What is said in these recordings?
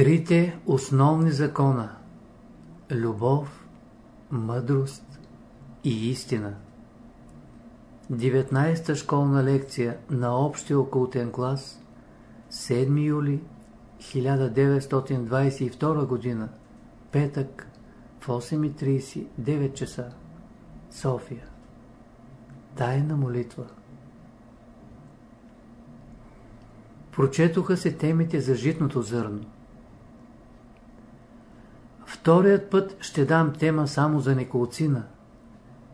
Трите основни закона – любов, мъдрост и истина. 19-та школна лекция на общия окултен клас 7 юли 1922 г. Петък в 8.30 9 часа София Тайна молитва Прочетоха се темите за житното зърно. Вторият път ще дам тема само за неколцина.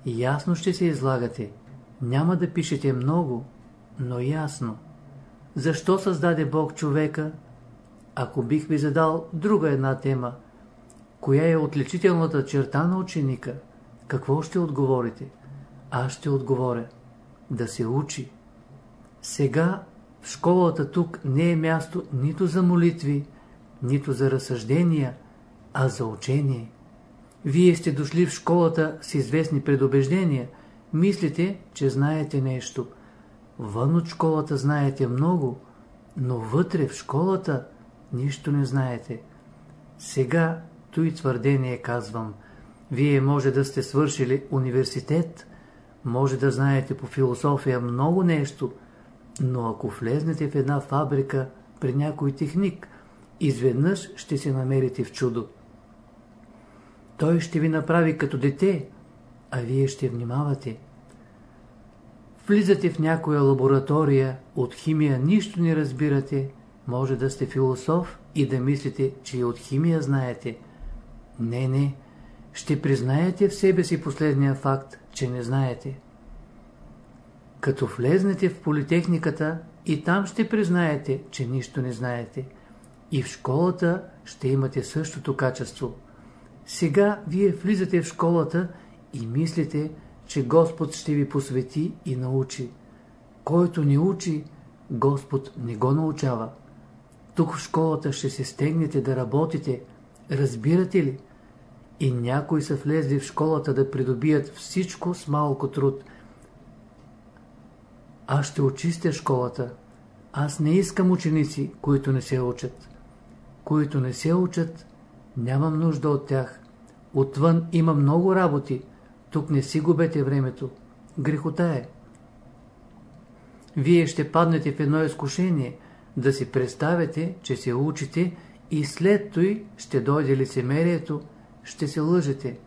Ясно ще се излагате. Няма да пишете много, но ясно. Защо създаде Бог човека? Ако бих ви задал друга една тема, коя е отличителната черта на ученика, какво ще отговорите? Аз ще отговоря. Да се учи. Сега в школата тук не е място нито за молитви, нито за разсъждения, а за учение. Вие сте дошли в школата с известни предубеждения, мислите, че знаете нещо. Вън от школата знаете много, но вътре в школата нищо не знаете. Сега той твърдение казвам. Вие може да сте свършили университет, може да знаете по философия много нещо, но ако влезнете в една фабрика при някой техник, изведнъж ще се намерите в чудо. Той ще ви направи като дете, а вие ще внимавате. Влизате в някоя лаборатория, от химия нищо не разбирате, може да сте философ и да мислите, че и от химия знаете. Не, не, ще признаете в себе си последния факт, че не знаете. Като влезнете в политехниката и там ще признаете, че нищо не знаете. И в школата ще имате същото качество – сега вие влизате в школата и мислите, че Господ ще ви посвети и научи. Който не учи, Господ не го научава. Тук в школата ще се стегнете да работите, разбирате ли? И някои са влезли в школата да придобият всичко с малко труд. Аз ще очистя школата. Аз не искам ученици, които не се учат. Които не се учат, Нямам нужда от тях. Отвън има много работи. Тук не си губете времето. Грехота е. Вие ще паднете в едно изкушение да си представите, че се учите и след той ще дойде лицемерието, ще се лъжете.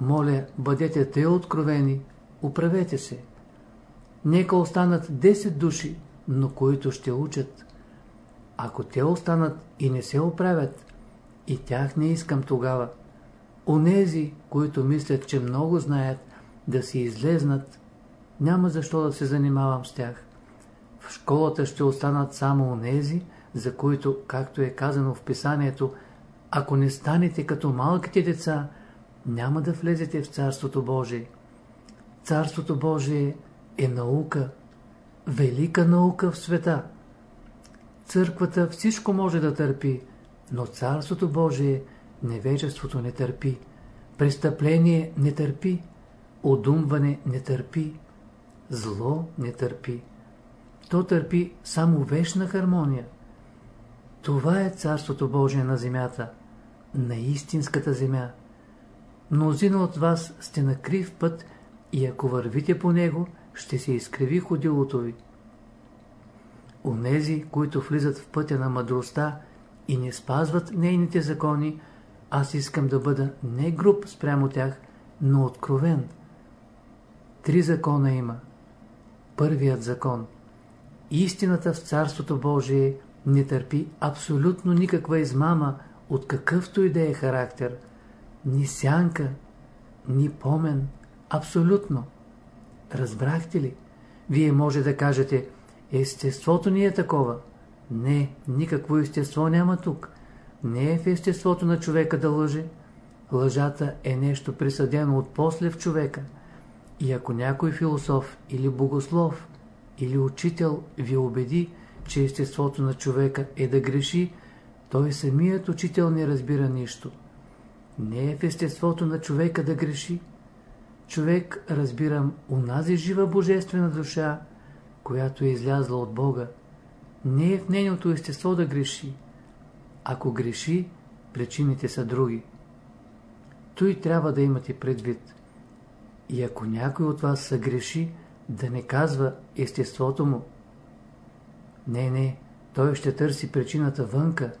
Моля, бъдете те откровени, управете се. Нека останат 10 души, но които ще учат. Ако те останат и не се оправят, и тях не искам тогава. Онези, които мислят, че много знаят, да си излезнат, няма защо да се занимавам с тях. В школата ще останат само онези, за които, както е казано в писанието, ако не станете като малките деца, няма да влезете в Царството Божие. Царството Божие е наука, велика наука в света. Църквата всичко може да търпи, но Царството Божие невежеството не търпи, престъпление не търпи, одумване не търпи, зло не търпи. То търпи само вечна хармония. Това е Царството Божие на земята, на истинската земя. Мнозина от вас сте на крив път и ако вървите по него, ще се изкриви ходилото ви. Онези, които влизат в пътя на мъдростта, и не спазват нейните закони, аз искам да бъда не груб спрямо тях, но откровен. Три закона има. Първият закон. Истината в Царството Божие не търпи абсолютно никаква измама от какъвто и да е характер. Ни сянка, ни помен. Абсолютно. Разбрахте ли? Вие може да кажете, естеството ни е такова. Не, никакво естество няма тук. Не е в естеството на човека да лъже. Лъжата е нещо присъдено от после в човека. И ако някой философ или богослов или учител ви убеди, че естеството на човека е да греши, той самият учител не разбира нищо. Не е в естеството на човека да греши. Човек разбирам унази жива божествена душа, която е излязла от Бога не е в нейното естество да греши. Ако греши, причините са други. Той трябва да имате предвид. И ако някой от вас се греши, да не казва естеството му. Не, не, той ще търси причината вънка.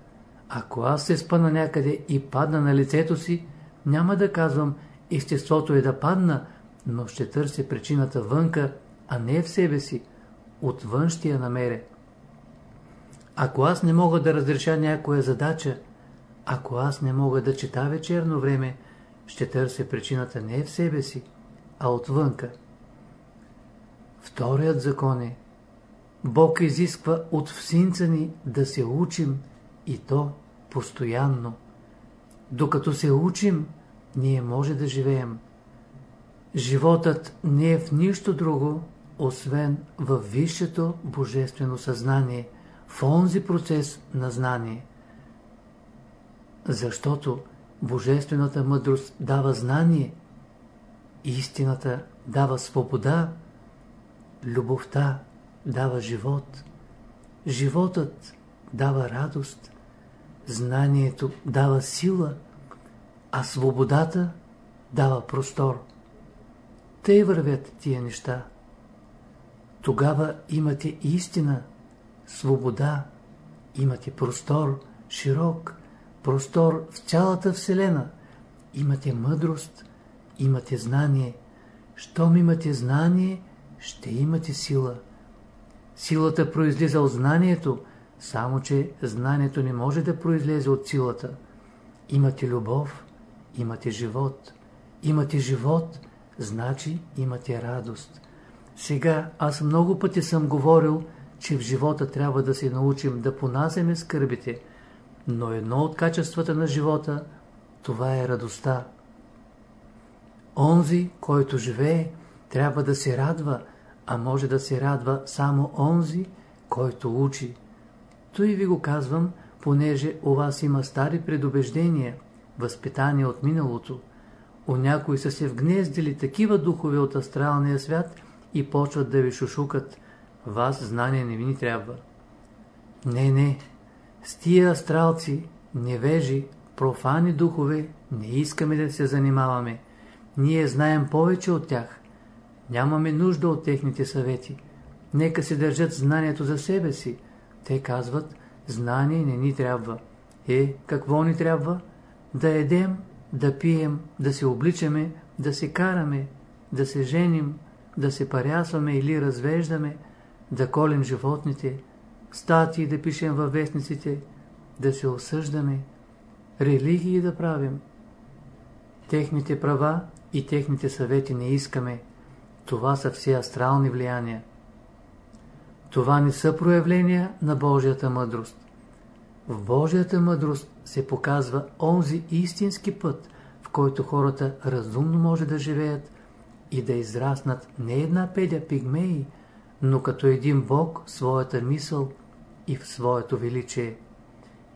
Ако аз се спъна някъде и падна на лицето си, няма да казвам естеството е да падна, но ще търся причината вънка, а не в себе си. Отвън ще я намеря. Ако аз не мога да разреша някоя задача, ако аз не мога да чета вечерно време, ще търся причината не в себе си, а отвънка. Вторият закон е Бог изисква от всинца ни да се учим и то постоянно. Докато се учим, ние може да живеем. Животът не е в нищо друго, освен в висшето божествено съзнание, в онзи процес на знание. Защото божествената мъдрост дава знание, истината дава свобода, любовта дава живот, животът дава радост, знанието дава сила, а свободата дава простор. Те вървят тия неща. Тогава имате истина, свобода, имате простор, широк, простор в цялата Вселена. Имате мъдрост, имате знание. Щом имате знание, ще имате сила. Силата произлиза от знанието, само че знанието не може да произлезе от силата. Имате любов, имате живот. Имате живот, значи имате радост. Сега аз много пъти съм говорил, че в живота трябва да се научим да понасяме скърбите, но едно от качествата на живота, това е радостта. Онзи, който живее, трябва да се радва, а може да се радва само онзи, който учи. Той ви го казвам, понеже у вас има стари предубеждения, възпитания от миналото. У някои са се вгнездили такива духове от астралния свят и почват да ви шушукат. Вас знание не ви ни трябва. Не, не. С тия астралци, невежи, профани духове не искаме да се занимаваме. Ние знаем повече от тях. Нямаме нужда от техните съвети. Нека се държат знанието за себе си. Те казват, знание не ни трябва. Е, какво ни трябва? Да едем, да пием, да се обличаме, да се караме, да се женим, да се парясваме или развеждаме, да колем животните, статии да пишем във вестниците, да се осъждаме, религии да правим. Техните права и техните съвети не искаме. Това са все астрални влияния. Това не са проявления на Божията мъдрост. В Божията мъдрост се показва онзи истински път, в който хората разумно може да живеят и да израснат не една педя пигмеи, но като един Бог в своята мисъл и в своето величие.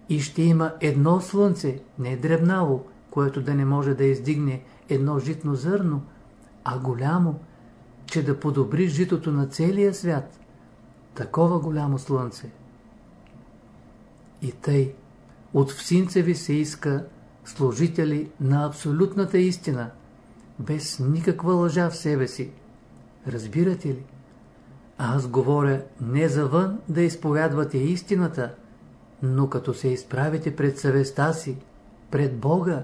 И ще има едно слънце, не дребнаво, което да не може да издигне едно житно зърно, а голямо, че да подобри житото на целия свят. Такова голямо слънце. И тъй, от всинца ви се иска служители на абсолютната истина, без никаква лъжа в себе си. Разбирате ли? Аз говоря не за вън да изповядвате истината, но като се изправите пред съвестта си, пред Бога,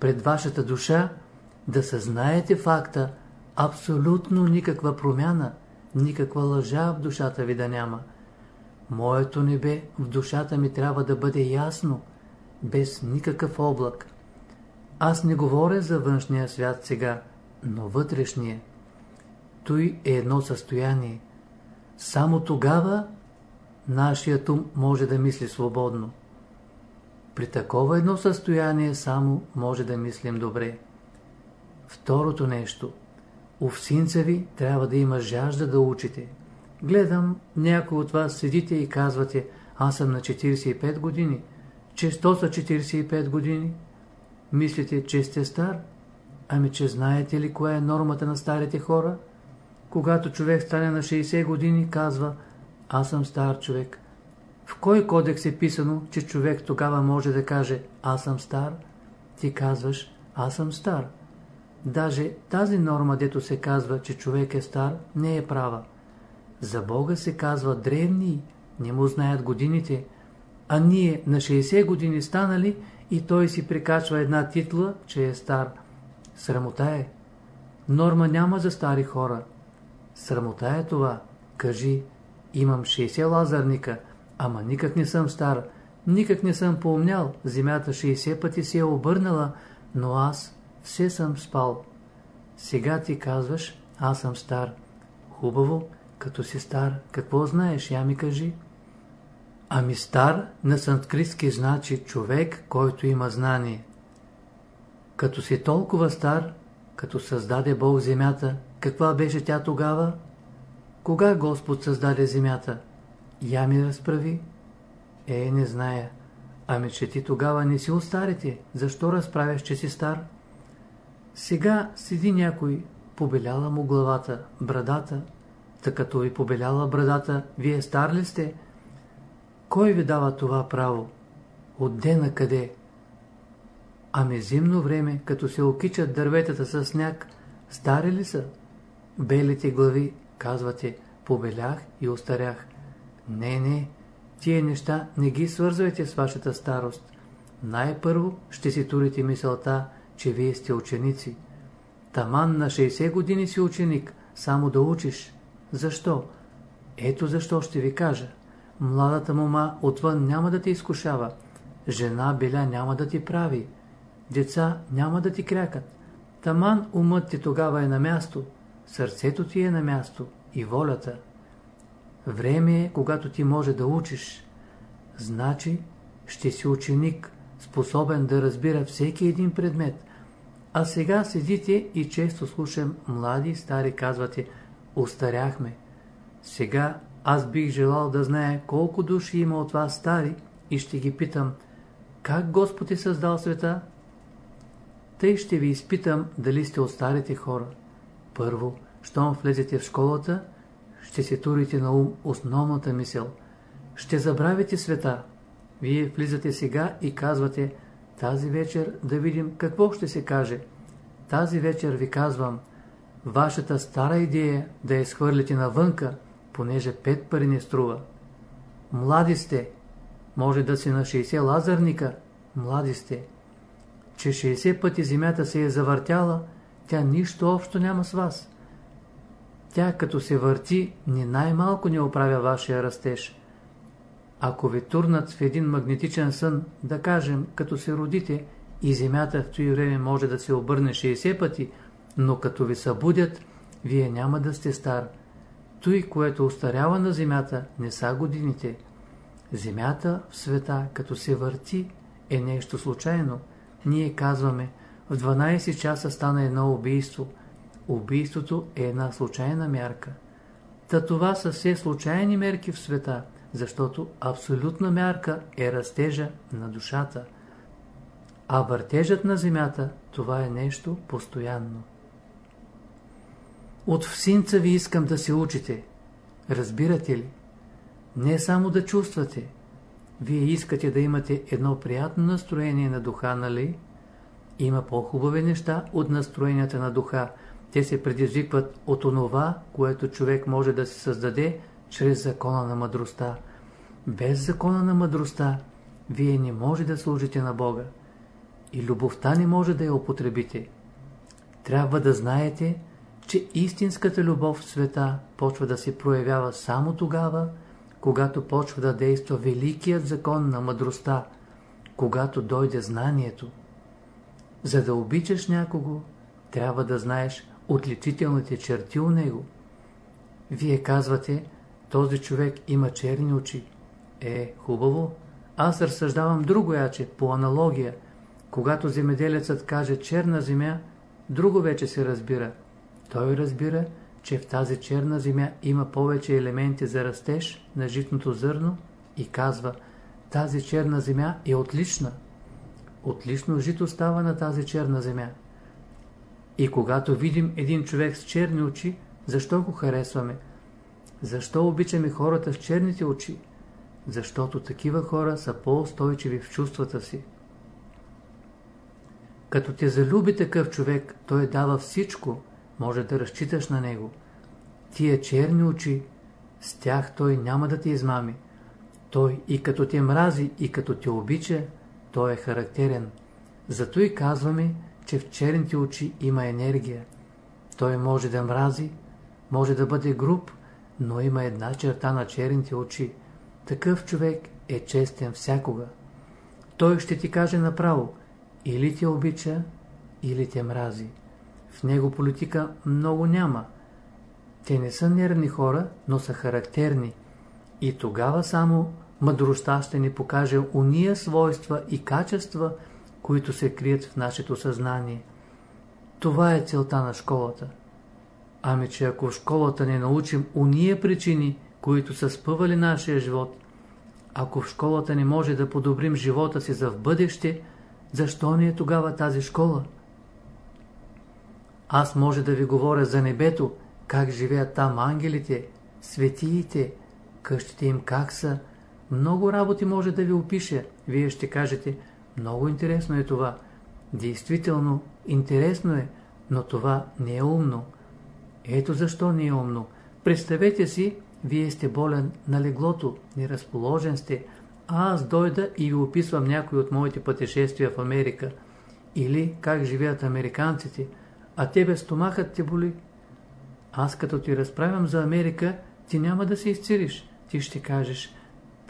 пред вашата душа, да съзнаете факта, абсолютно никаква промяна, никаква лъжа в душата ви да няма. Моето небе в душата ми трябва да бъде ясно, без никакъв облак. Аз не говоря за външния свят сега, но вътрешния. Той е едно състояние. Само тогава нашият ум може да мисли свободно. При такова едно състояние само може да мислим добре. Второто нещо. У всинца ви трябва да има жажда да учите. Гледам, някой от вас седите и казвате, аз съм на 45 години. Че сто са 45 години? Мислите, че сте стар? Ами, че знаете ли коя е нормата на старите хора? Когато човек стане на 60 години, казва, аз съм стар човек. В кой кодекс е писано, че човек тогава може да каже «Аз съм стар»? Ти казваш «Аз съм стар». Даже тази норма, дето се казва, че човек е стар, не е права. За Бога се казва древни, не му знаят годините, а ние на 60 години станали и той си прикачва една титла, че е стар. Срамота е. Норма няма за стари хора. Срамота е това. Кажи, имам 60 лазарника, ама никак не съм стар, никак не съм поумнял, земята 60 пъти се е обърнала, но аз все съм спал. Сега ти казваш, аз съм стар. Хубаво, като си стар, какво знаеш, я ми кажи. Ами стар на санскритски значи човек, който има знание. Като си толкова стар, като създаде Бог земята, каква беше тя тогава? Кога Господ създаде земята? Я ми разправи. Е, не зная. Ами че ти тогава не си от старите. Защо разправяш, че си стар? Сега седи някой, побеляла му главата, брадата. Та като ви побеляла брадата, вие стар ли сте? Кой ви дава това право? Отде на къде? Ами зимно време, като се окичат дърветата с сняг, стари ли са? Белите глави, казвате, побелях и остарях. Не, не, тия неща не ги свързвайте с вашата старост. Най-първо ще си турите мисълта, че вие сте ученици. Таман на 60 години си ученик, само да учиш. Защо? Ето защо ще ви кажа. Младата мома отвън няма да те изкушава. Жена беля няма да ти прави. Деца няма да ти крякат. Таман умът ти тогава е на място. Сърцето ти е на място и волята. Време е, когато ти може да учиш. Значи, ще си ученик, способен да разбира всеки един предмет. А сега седите и често слушам млади и стари казвате, устаряхме. Сега аз бих желал да знае колко души има от вас стари и ще ги питам, как Господ е създал света? Тъй ще ви изпитам дали сте от старите хора. Първо, щом влезете в школата, ще се турите на ум основната мисъл. Ще забравите света. Вие влизате сега и казвате, тази вечер да видим какво ще се каже. Тази вечер ви казвам, вашата стара идея да я схвърлите навънка, понеже пет пари не струва. Млади сте, може да си на 60 лазарника, млади сте. Че 60 пъти земята се е завъртяла, тя нищо общо няма с вас. Тя като се върти, ни най-малко не оправя вашия растеж. Ако ви турнат в един магнетичен сън, да кажем, като се родите, и земята в този време може да се обърне 60 пъти, но като ви събудят, вие няма да сте стар. Той, което устарява на земята, не са годините. Земята в света, като се върти, е нещо случайно. Ние казваме, в 12 часа стана едно убийство – Убийството е една случайна мярка. Та това са все случайни мерки в света, защото абсолютна мярка е растежа на душата. А въртежът на земята, това е нещо постоянно. От всинца ви искам да се учите. Разбирате ли? Не само да чувствате. Вие искате да имате едно приятно настроение на духа, нали? Има по-хубави неща от настроенията на духа, те се предизвикват от онова, което човек може да се създаде чрез закона на мъдростта. Без закона на мъдростта, вие не може да служите на Бога. И любовта не може да я употребите. Трябва да знаете, че истинската любов в света почва да се проявява само тогава, когато почва да действа великият закон на мъдростта, когато дойде знанието. За да обичаш някого, трябва да знаеш отличителните черти у него. Вие казвате, този човек има черни очи. Е, хубаво. Аз разсъждавам друго яче, по аналогия. Когато земеделецът каже черна земя, друго вече се разбира. Той разбира, че в тази черна земя има повече елементи за растеж на житното зърно и казва, тази черна земя е отлична. Отлично жито става на тази черна земя. И когато видим един човек с черни очи, защо го харесваме? Защо обичаме хората с черните очи? защото такива хора са по-устойчиви в чувствата си. Като те залюби такъв човек, той дава всичко, може да разчиташ на него. Тия черни очи, с тях той няма да те измами. Той и като те мрази, и като те обича, той е характерен. Зато и казваме, че в черните очи има енергия. Той може да мрази, може да бъде груб, но има една черта на черните очи. Такъв човек е честен всякога. Той ще ти каже направо, или те обича, или те мрази. В него политика много няма. Те не са нервни хора, но са характерни. И тогава само мъдростта ще ни покаже уния свойства и качества, които се крият в нашето съзнание. Това е целта на школата. Ами че ако в школата не научим уния причини, които са спъвали нашия живот, ако в школата не може да подобрим живота си за в бъдеще, защо не е тогава тази школа? Аз може да ви говоря за небето, как живеят там ангелите, светиите, къщите им как са. Много работи може да ви опиша. Вие ще кажете, много интересно е това. Действително, интересно е, но това не е умно. Ето защо не е умно. Представете си, вие сте болен на леглото, неразположен сте, а аз дойда и ви описвам някои от моите пътешествия в Америка. Или как живеят американците, а тебе стомахът те боли. Аз като ти разправям за Америка, ти няма да се изцелиш. Ти ще кажеш,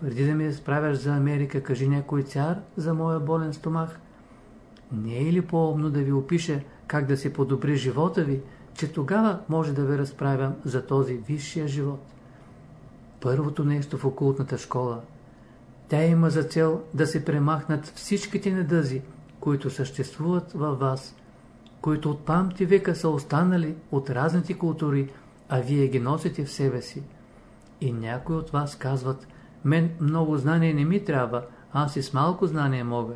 преди да ми разправяш за Америка, кажи някой цар за моя болен стомах. Не е ли по-умно да ви опиша как да се подобри живота ви, че тогава може да ви разправям за този висшия живот? Първото нещо в окултната школа. Тя има за цел да се премахнат всичките недъзи, които съществуват във вас, които от памти века са останали от разните култури, а вие ги носите в себе си. И някои от вас казват, мен много знание не ми трябва, аз и с малко знание мога.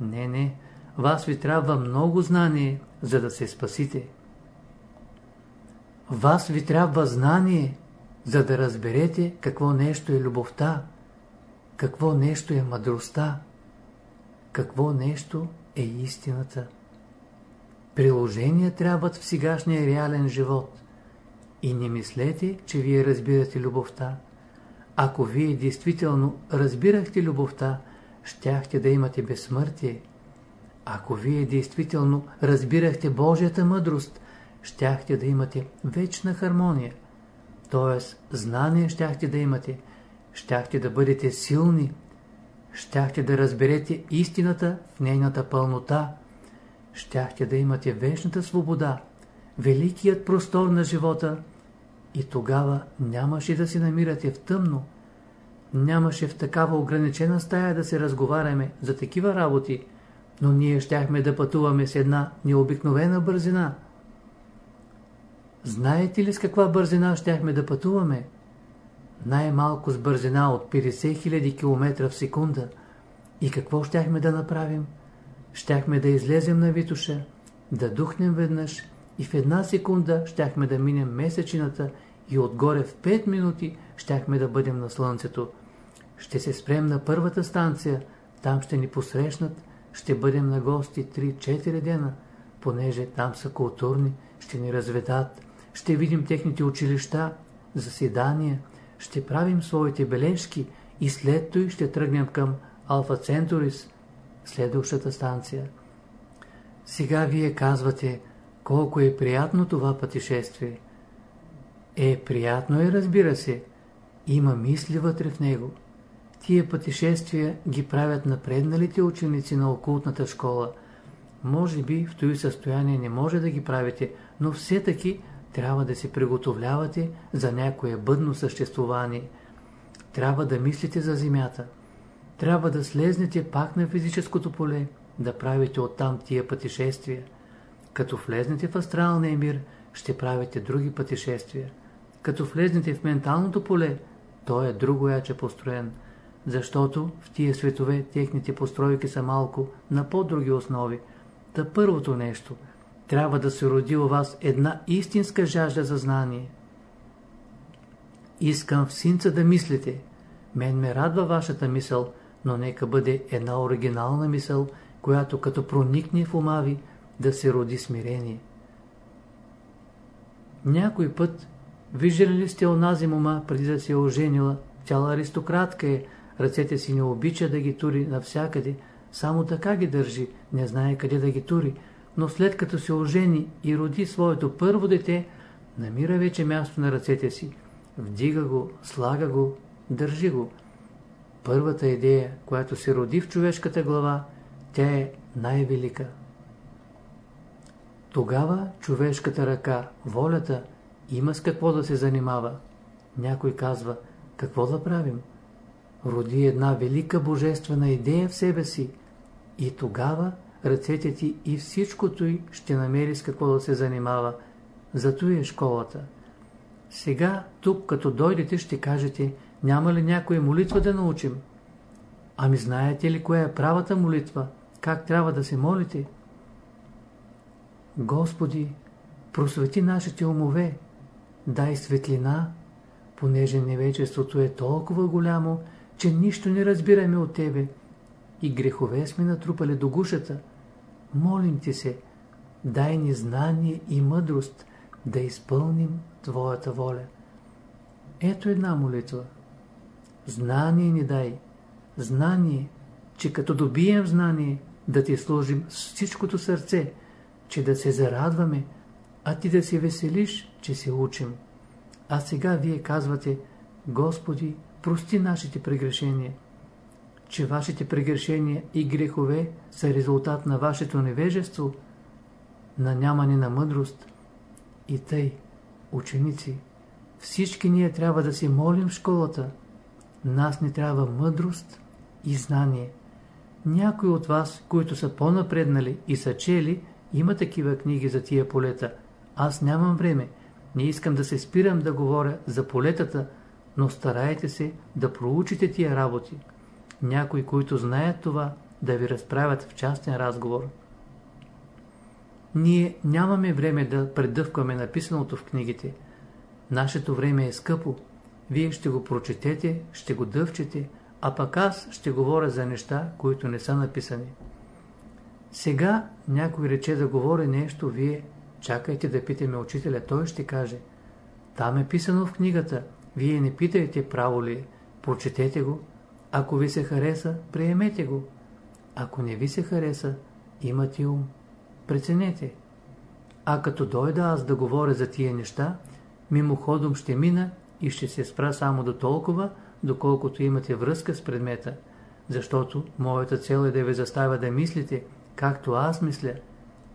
Не, не, вас ви трябва много знание, за да се спасите. Вас ви трябва знание, за да разберете какво нещо е любовта, какво нещо е мъдростта, какво нещо е истината. Приложения трябват в сегашния реален живот. И не мислете, че вие разбирате любовта. Ако вие действително разбирахте любовта, щяхте да имате безсмъртие. Ако вие действително разбирахте Божията мъдрост, щяхте да имате вечна хармония. Тоест, знание щяхте да имате, щяхте да бъдете силни, щяхте да разберете истината в нейната пълнота, щяхте да имате вечната свобода, великият простор на живота и тогава нямаше да се намирате в тъмно, нямаше в такава ограничена стая да се разговаряме за такива работи, но ние щяхме да пътуваме с една необикновена бързина. Знаете ли с каква бързина щяхме да пътуваме? Най-малко с бързина от 50 000 км в секунда. И какво щяхме да направим? щяхме да излезем на Витуша, да духнем веднъж и в една секунда щяхме да минем месечината и отгоре в 5 минути щяхме да бъдем на Слънцето. Ще се спрем на първата станция, там ще ни посрещнат, ще бъдем на гости 3-4 дена, понеже там са културни, ще ни разведат, ще видим техните училища, заседания, ще правим своите бележки и след той ще тръгнем към Алфа Центурис, следващата станция. Сега вие казвате, колко е приятно това пътешествие. Е, приятно е, разбира се. Има мисли вътре в него. Тия пътешествия ги правят напредналите ученици на окултната школа. Може би в този състояние не може да ги правите, но все таки трябва да се приготовлявате за някое бъдно съществуване. Трябва да мислите за земята трябва да слезнете пак на физическото поле, да правите оттам тия пътешествия. Като влезнете в астралния мир, ще правите други пътешествия. Като влезнете в менталното поле, то е друго яче построен, защото в тия светове техните постройки са малко на по-други основи. Та първото нещо, трябва да се роди у вас една истинска жажда за знание. Искам в синца да мислите – мен ме радва вашата мисъл, но нека бъде една оригинална мисъл, която като проникне в ума ви, да се роди смирение. Някой път виждали ли сте онази мома, преди да се е оженила, тяла аристократка е, ръцете си не обича да ги тури навсякъде, само така ги държи, не знае къде да ги тури, но след като се ожени и роди своето първо дете, намира вече място на ръцете си, вдига го, слага го, държи го. Първата идея, която се роди в човешката глава, тя е най-велика. Тогава човешката ръка, волята, има с какво да се занимава. Някой казва, какво да правим? Роди една велика божествена идея в себе си и тогава ръцете ти и всичкото й ще намери с какво да се занимава. Зато е школата. Сега, тук, като дойдете, ще кажете, няма ли някоя молитва да научим? Ами знаете ли коя е правата молитва? Как трябва да се молите? Господи, просвети нашите умове, дай светлина, понеже невечеството е толкова голямо, че нищо не разбираме от Тебе и грехове сме натрупали до гушата. Молим Ти се, дай ни знание и мъдрост да изпълним Твоята воля. Ето една молитва. Знание ни дай. Знание, че като добием знание, да Ти служим с всичкото сърце, че да се зарадваме, а Ти да се веселиш, че се учим. А сега Вие казвате, Господи, прости нашите прегрешения че вашите прегрешения и грехове са резултат на вашето невежество, на нямане на мъдрост. И тъй, ученици, всички ние трябва да се молим в школата. Нас не трябва мъдрост и знание. Някои от вас, които са по-напреднали и са чели, има такива книги за тия полета. Аз нямам време. Не искам да се спирам да говоря за полетата, но старайте се да проучите тия работи някои, които знаят това, да ви разправят в частен разговор. Ние нямаме време да предъвкваме написаното в книгите. Нашето време е скъпо. Вие ще го прочетете, ще го дъвчете, а пък аз ще говоря за неща, които не са написани. Сега някой рече да говори нещо, вие чакайте да питаме учителя, той ще каже. Там е писано в книгата, вие не питайте право ли е, прочетете го, ако ви се хареса, приемете го. Ако не ви се хареса, имате ум. Преценете. А като дойда аз да говоря за тия неща, мимоходом ще мина и ще се спра само до толкова, доколкото имате връзка с предмета, защото моята цел е да ви заставя да мислите, както аз мисля,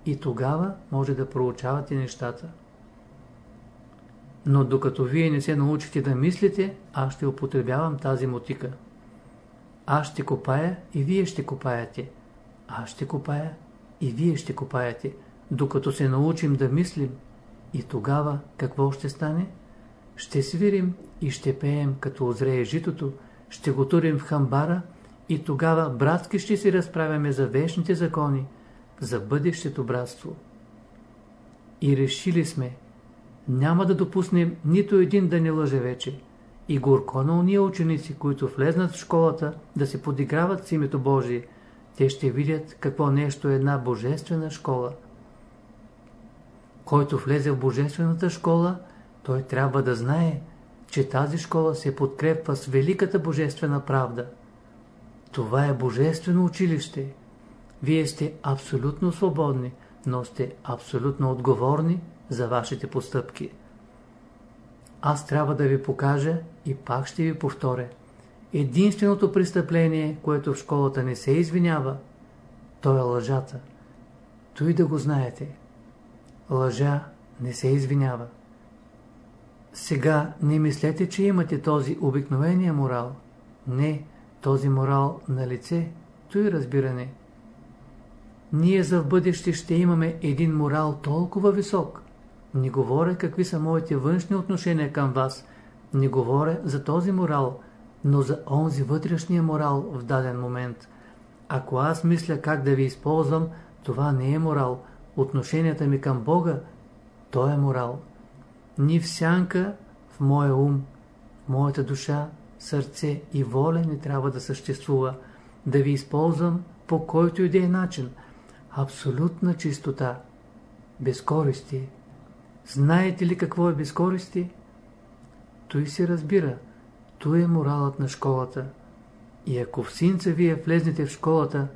и тогава може да проучавате нещата. Но докато вие не се научите да мислите, аз ще употребявам тази мотика. Аз ще копая и вие ще копаете. Аз ще копая и вие ще копаете, докато се научим да мислим. И тогава какво ще стане? Ще свирим и ще пеем, като озрее житото, ще го турим в хамбара и тогава братски ще си разправяме за вечните закони, за бъдещето братство. И решили сме, няма да допуснем нито един да не лъже вече. И горко на уния ученици, които влезнат в школата да се подиграват с името Божие, те ще видят какво нещо е една божествена школа. Който влезе в божествената школа, той трябва да знае, че тази школа се подкрепва с великата божествена правда. Това е божествено училище. Вие сте абсолютно свободни, но сте абсолютно отговорни за вашите постъпки. Аз трябва да ви покажа и пак ще ви повторя. Единственото престъпление, което в школата не се извинява, то е лъжата. Той да го знаете. Лъжа не се извинява. Сега не мислете, че имате този обикновения морал. Не, този морал на лице, той разбиране. Ние за в бъдеще ще имаме един морал толкова висок, не говоря какви са моите външни отношения към вас. Не говоря за този морал, но за онзи вътрешния морал в даден момент. Ако аз мисля как да ви използвам, това не е морал. Отношенията ми към Бога, то е морал. Ни в сянка в моя ум, в моята душа сърце и воля не трябва да съществува, да ви използвам по който и да е начин. Абсолютна чистота. Безкористие. Знаете ли какво е безкористие? Той се разбира. Той е моралът на школата. И ако в синца вие влезнете в школата,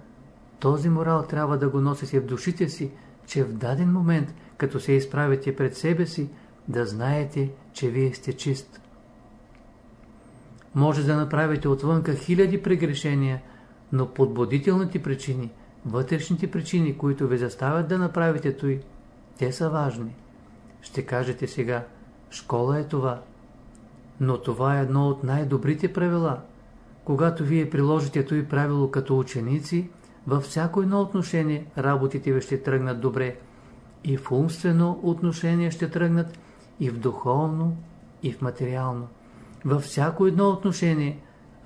този морал трябва да го носите в душите си, че в даден момент, като се изправите пред себе си, да знаете, че вие сте чист. Може да направите отвънка хиляди прегрешения, но подбудителните причини, вътрешните причини, които ви заставят да направите той, те са важни. Ще кажете сега, школа е това. Но това е едно от най-добрите правила. Когато вие приложите той правило като ученици, във всяко едно отношение работите ви ще тръгнат добре. И в умствено отношение ще тръгнат, и в духовно, и в материално. Във всяко едно отношение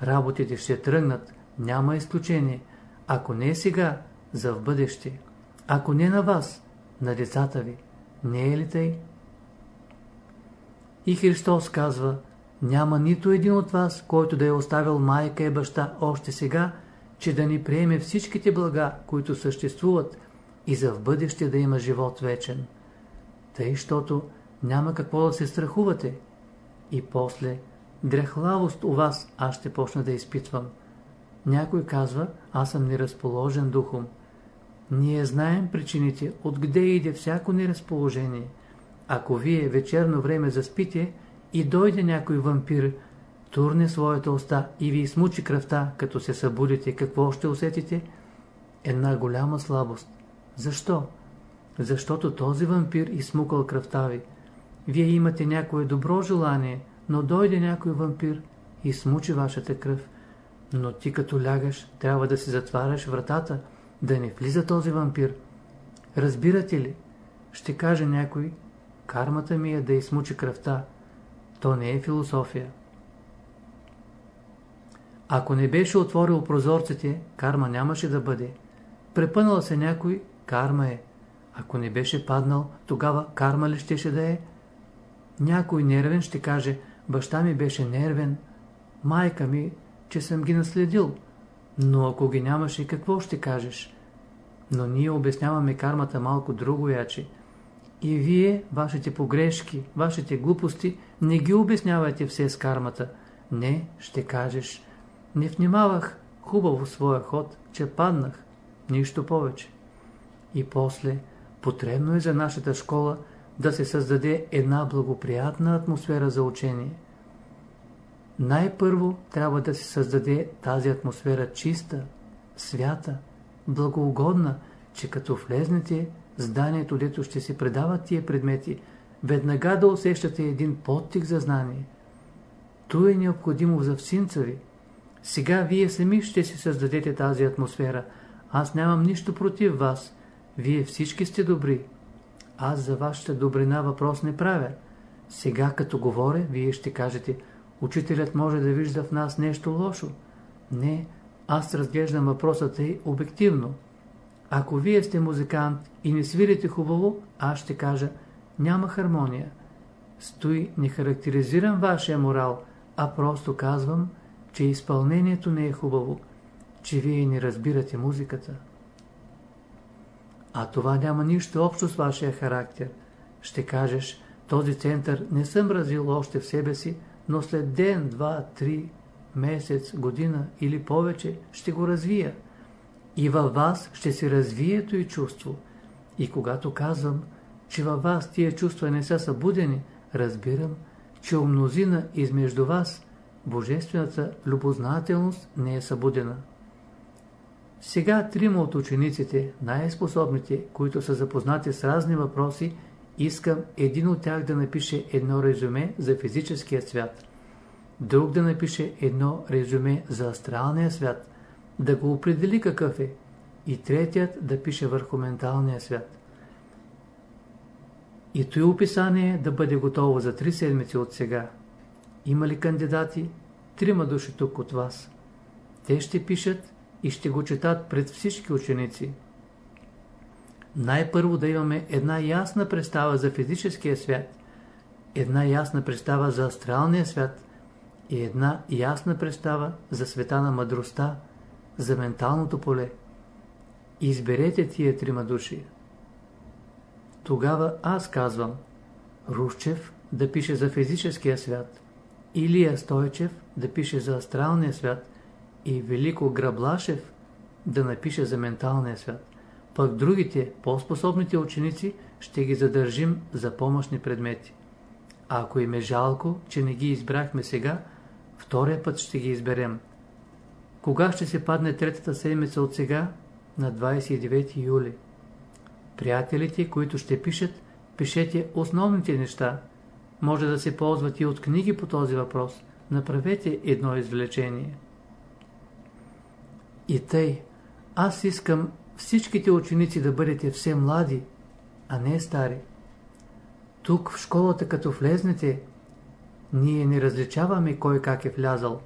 работите ще тръгнат, няма изключение. Ако не е сега, за в бъдеще. Ако не на вас, на децата ви. Не е ли тъй? И Христос казва, няма нито един от вас, който да е оставил майка и баща още сега, че да ни приеме всичките блага, които съществуват и за в бъдеще да има живот вечен. Тъй, щото няма какво да се страхувате. И после, дрехлавост у вас аз ще почна да изпитвам. Някой казва, аз съм неразположен духом. Ние знаем причините, откъде иде всяко неразположение. Ако вие вечерно време заспите и дойде някой вампир, турне своята уста и ви измучи кръвта, като се събудите, какво ще усетите? Една голяма слабост. Защо? Защото този вампир измукал кръвта ви. Вие имате някое добро желание, но дойде някой вампир и смучи вашата кръв. Но ти като лягаш, трябва да си затваряш вратата, да не влиза този вампир. Разбирате ли? Ще каже някой, кармата ми е да измучи кръвта. То не е философия. Ако не беше отворил прозорците, карма нямаше да бъде. Препънал се някой, карма е. Ако не беше паднал, тогава карма ли щеше да е? Някой нервен ще каже, баща ми беше нервен, майка ми, че съм ги наследил. Но ако ги нямаше, какво ще кажеш? Но ние обясняваме кармата малко друго яче. И вие, вашите погрешки, вашите глупости, не ги обяснявайте все с кармата. Не, ще кажеш. Не внимавах хубаво своя ход, че паднах. Нищо повече. И после, потребно е за нашата школа да се създаде една благоприятна атмосфера за учение. Най-първо трябва да се създаде тази атмосфера чиста, свята, благоугодна, че като влезнете в зданието, дето ще се предават тия предмети, веднага да усещате един подтик за знание. То е необходимо за всинца ви. Сега вие сами ще си създадете тази атмосфера. Аз нямам нищо против вас. Вие всички сте добри. Аз за вашата добрина въпрос не правя. Сега като говоря, вие ще кажете, учителят може да вижда в нас нещо лошо. Не, аз разглеждам въпросът и обективно. Ако вие сте музикант и не свирите хубаво, аз ще кажа, няма хармония. Стой, не характеризирам вашия морал, а просто казвам, че изпълнението не е хубаво, че вие не разбирате музиката. А това няма нищо общо с вашия характер. Ще кажеш, този център не съм развил още в себе си, но след ден, два, три, месец, година или повече ще го развия. И във вас ще се развие и чувство. И когато казвам, че във вас тия чувства не са събудени, разбирам, че у мнозина измежду вас божествената любознателност не е събудена. Сега трима от учениците, най-способните, които са запознати с разни въпроси, искам един от тях да напише едно резюме за физическия свят, друг да напише едно резюме за астралния свят, да го определи какъв е, и третият да пише върху менталния свят. И той описание да бъде готово за три седмици от сега. Има ли кандидати? Трима души тук от вас. Те ще пишат и ще го четат пред всички ученици. Най-първо да имаме една ясна представа за физическия свят, една ясна представа за астралния свят и една ясна представа за света на мъдростта, за менталното поле. Изберете тия трима души. Тогава аз казвам, Рушчев да пише за физическия свят, Илия Стойчев да пише за астралния свят и Велико Граблашев да напише за менталния свят. Пък другите, по-способните ученици, ще ги задържим за помощни предмети. А ако им е жалко, че не ги избрахме сега, втория път ще ги изберем. Кога ще се падне третата седмица от сега? На 29 юли. Приятелите, които ще пишат, пишете основните неща. Може да се ползват и от книги по този въпрос. Направете едно извлечение. И тъй, аз искам всичките ученици да бъдете все млади, а не стари. Тук в школата като влезнете, ние не различаваме кой как е влязал.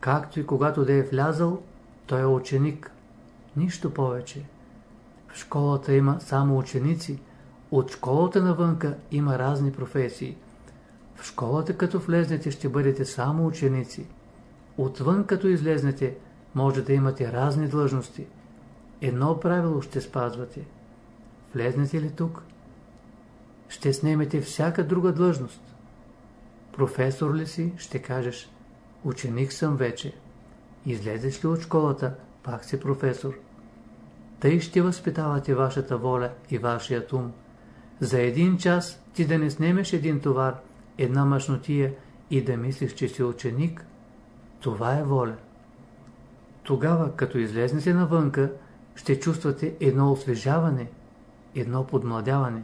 Както и когато да е влязал, той е ученик. Нищо повече. В школата има само ученици. От школата навънка има разни професии. В школата като влезнете ще бъдете само ученици. Отвън като излезнете може да имате разни длъжности. Едно правило ще спазвате. Влезнете ли тук? Ще снемете всяка друга длъжност. Професор ли си, ще кажеш, ученик съм вече. Излезеш ли от школата, пак си професор. Тъй ще възпитавате вашата воля и вашият ум. За един час ти да не снемеш един товар, една мъжнотия и да мислиш, че си ученик, това е воля. Тогава, като излезнете навънка, ще чувствате едно освежаване, едно подмладяване.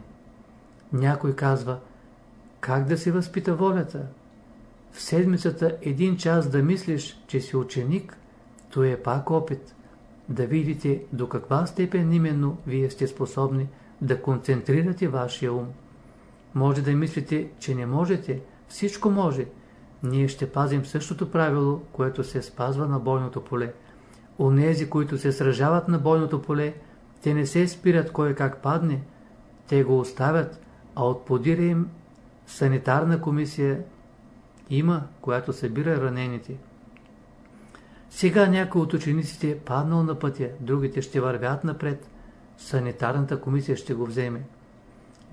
Някой казва, как да се възпита волята? В седмицата един час да мислиш, че си ученик, то е пак опит. Да видите до каква степен именно вие сте способни да концентрирате вашия ум. Може да мислите, че не можете, всичко може. Ние ще пазим същото правило, което се спазва на бойното поле. Онези, които се сражават на бойното поле, те не се спират кой как падне, те го оставят, а от подира им санитарна комисия има, която събира ранените. Сега някой от учениците е паднал на пътя, другите ще вървят напред. Санитарната комисия ще го вземе.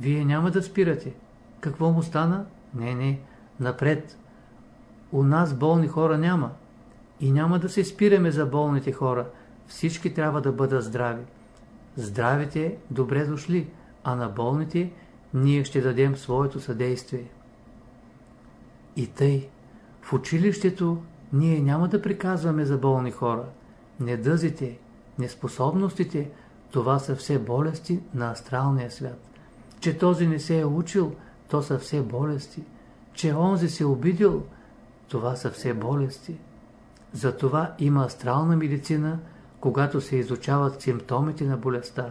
Вие няма да спирате. Какво му стана? Не, не, напред. У нас болни хора няма. И няма да се спираме за болните хора. Всички трябва да бъдат здрави. Здравите добре дошли, а на болните ние ще дадем своето съдействие. И тъй, в училището ние няма да приказваме за болни хора. Недъзите, неспособностите, това са все болести на астралния свят. Че този не се е учил, то са все болести. Че онзи се обидил, това са все болести. Затова има астрална медицина, когато се изучават симптомите на болестта.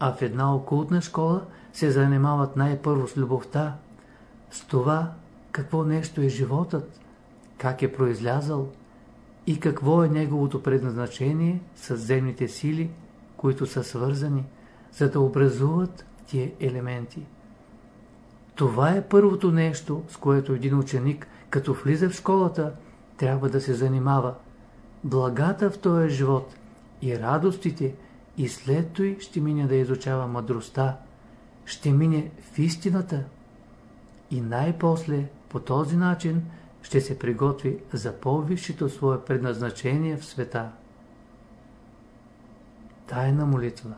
А в една окултна школа се занимават най-първо с любовта, с това какво нещо е животът, как е произлязал и какво е неговото предназначение с земните сили, които са свързани, за да образуват тия елементи. Това е първото нещо, с което един ученик, като влиза в школата, трябва да се занимава. Благата в този живот и радостите, и след той ще мине да изучава мъдростта, ще мине в истината и най-после по този начин ще се приготви за по-висшето свое предназначение в света. Тайна молитва